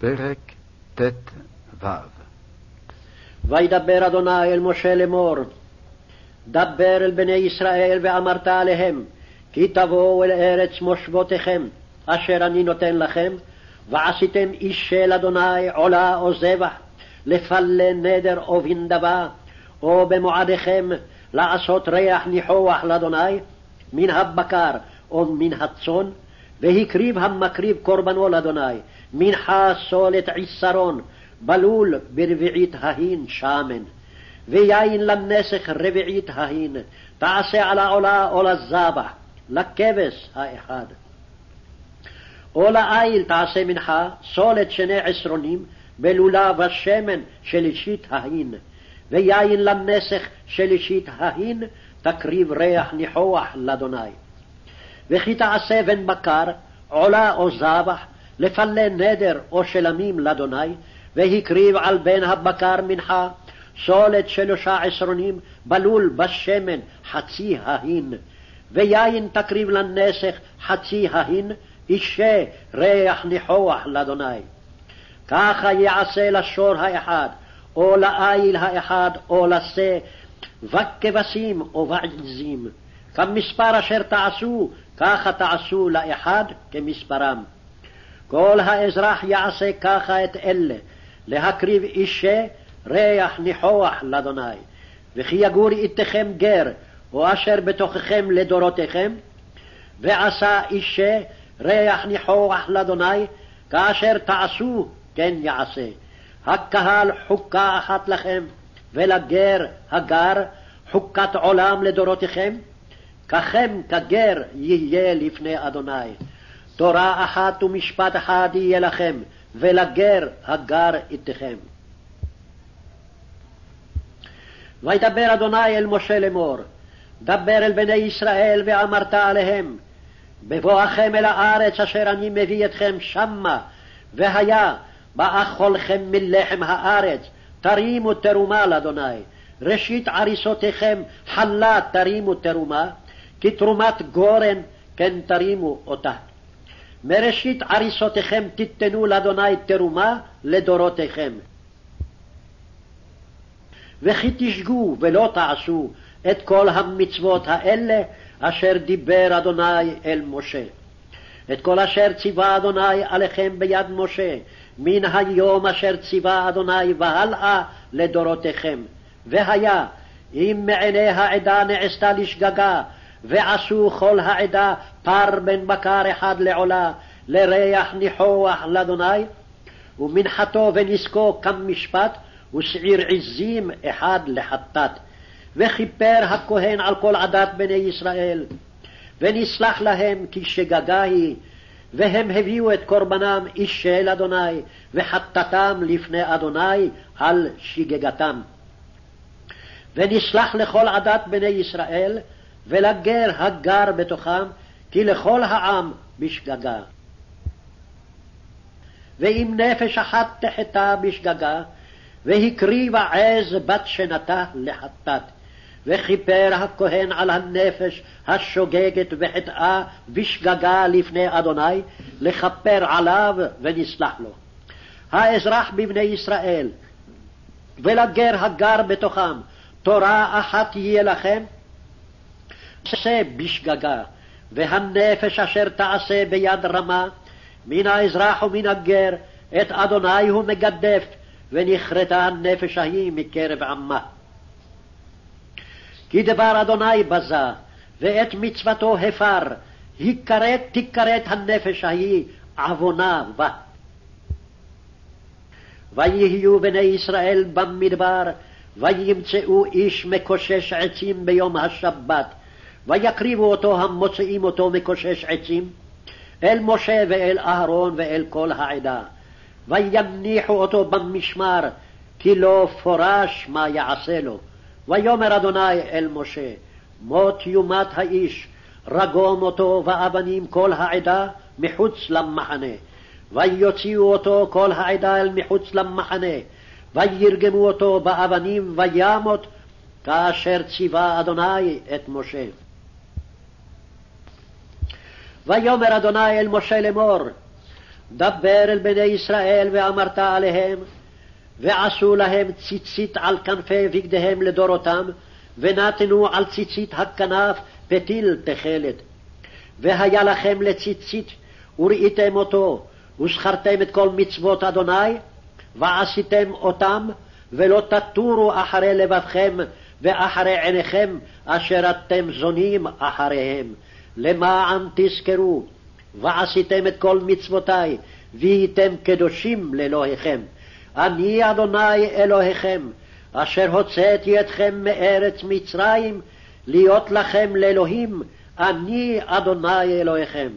פרק ט"ו. וידבר אדוני אל משה לאמור, דבר אל בני ישראל ואמרת עליהם, כי תבואו אל ארץ מושבותיכם, אשר אני נותן לכם, ועשיתם איש של אדוני עולה או זבח, לפלה נדר או בנדבה, או במועדיכם לעשות ריח ניחוח לאדוני, מן הבקר או מן הצאן, והקריב המקריב קורבנו לאדוני, מנחה סולת עשרון, בלול ברביעית ההין שמן. ויין לנסך רביעית ההין, תעשה על העולה או לזבח, לכבש האחד. או לאיל תעשה מנחה, סולת שני עשרונים, בלולה ושמן שלישית ההין. ויין לנסך שלישית ההין, תקריב ריח ניחוח לאדוני. וכי תעשה בן בקר, עולה או זבח, לפלה נדר או שלמים לאדוני, והקריב על בן הבקר מנחה, סולת שלושה עשרונים, בלול בשמן חצי ההין, ויין תקריב לנסך חצי ההין, אישה ריח ניחוח לאדוני. ככה יעשה לשור האחד, או לאיל האחד, או לשה, וכבשים או בעזים. כמספר אשר תעשו, ככה תעשו לאחד כמספרם. כל האזרח יעשה ככה את אלה, להקריב אישה ריח ניחוח לאדוני. וכי יגור איתכם גר, או אשר בתוככם לדורותיכם, ועשה אישה ריח ניחוח לאדוני, כאשר תעשו כן יעשה. הקהל חוקה אחת לכם, ולגר הגר חוקת עולם לדורותיכם, ככם כגר יהיה לפני אדוני. תורה אחת ומשפט אחד יהיה לכם, ולגר הגר איתכם. וידבר אדוני אל משה לאמור, דבר אל בני ישראל ואמרת עליהם, בבואכם אל הארץ אשר אני מביא אתכם שמה, והיה באכולכם מלחם הארץ, תרימו תרומה לאדוני. ראשית עריסותיכם חלה תרימו תרומה, כי תרומת גורן כן תרימו אותה. מראשית עריסותיכם תיתנו לאדוני תרומה לדורותיכם. וכי תשגו ולא תעשו את כל המצוות האלה אשר דיבר אדוני אל משה. את כל אשר ציווה אדוני עליכם ביד משה, מן היום אשר ציווה אדוני והלאה לדורותיכם. והיה, אם מעיני העדה נעשתה לשגגה, ועשו כל העדה פר בן בקר אחד לעולה, לריח ניחוח לאדוני, ומנחתו ונזקו כמשפט, ושעיר עזים אחד לחטאת. וכיפר הכהן על כל עדת בני ישראל, ונסלח להם כי שגגה היא, והם הביאו את קורבנם איש של אדוני, וחטאתם לפני אדוני על שגגתם. ונסלח לכל עדת בני ישראל, ולגר הגר בתוכם, כי לכל העם בשגגה. ואם נפש אחת תחטא בשגגה, והקריבה עז בת שנתה לחטאת, וכיפר הכהן על הנפש השוגגת וחטאה בשגגה לפני אדוני, לכפר עליו ונסלח לו. האזרח בבני ישראל, ולגר הגר בתוכם, תורה אחת יהיה לכם, עשה בשגגה, והנפש אשר תעשה ביד רמה, מן האזרח ומן הגר, את אדוני הוא מגדף, ונכרתה הנפש ההיא מקרב עמה. כי דבר אדוני בזה, ואת מצוותו הפר, הכרת תכרת הנפש ההיא עוונה בה. ויהיו בני ישראל במדבר, וימצאו איש מקושש עצים ביום השבת, ויקריבו אותו המוצאים אותו מקושש עצים, אל משה ואל אהרון ואל כל העדה. ויניחו אותו במשמר, כי לא פורש מה יעשה לו. ויאמר אדוני אל משה, מות יומת האיש, רגום אותו ואבנים כל העדה מחוץ למחנה. ויוציאו אותו כל העדה אל מחוץ למחנה, וירגמו אותו באבנים וימות, כאשר ציווה אדוני את משה. ויאמר אדוני אל משה לאמור, דבר אל בני ישראל ואמרת עליהם, ועשו להם ציצית על כנפי בגדיהם לדורותם, ונתנו על ציצית הכנף פתיל תכלת. והיה לכם לציצית, וראיתם אותו, וזכרתם את כל מצוות אדוני, ועשיתם אותם, ולא תטורו אחרי לבבכם ואחרי עיניכם, אשר אתם זונים אחריהם, למען תזכרו, ועשיתם את כל מצוותי, והייתם קדושים לאלוהיכם. אני אדוני אלוהיכם, אשר הוצאתי אתכם מארץ מצרים, להיות לכם לאלוהים, אני אדוני אלוהיכם.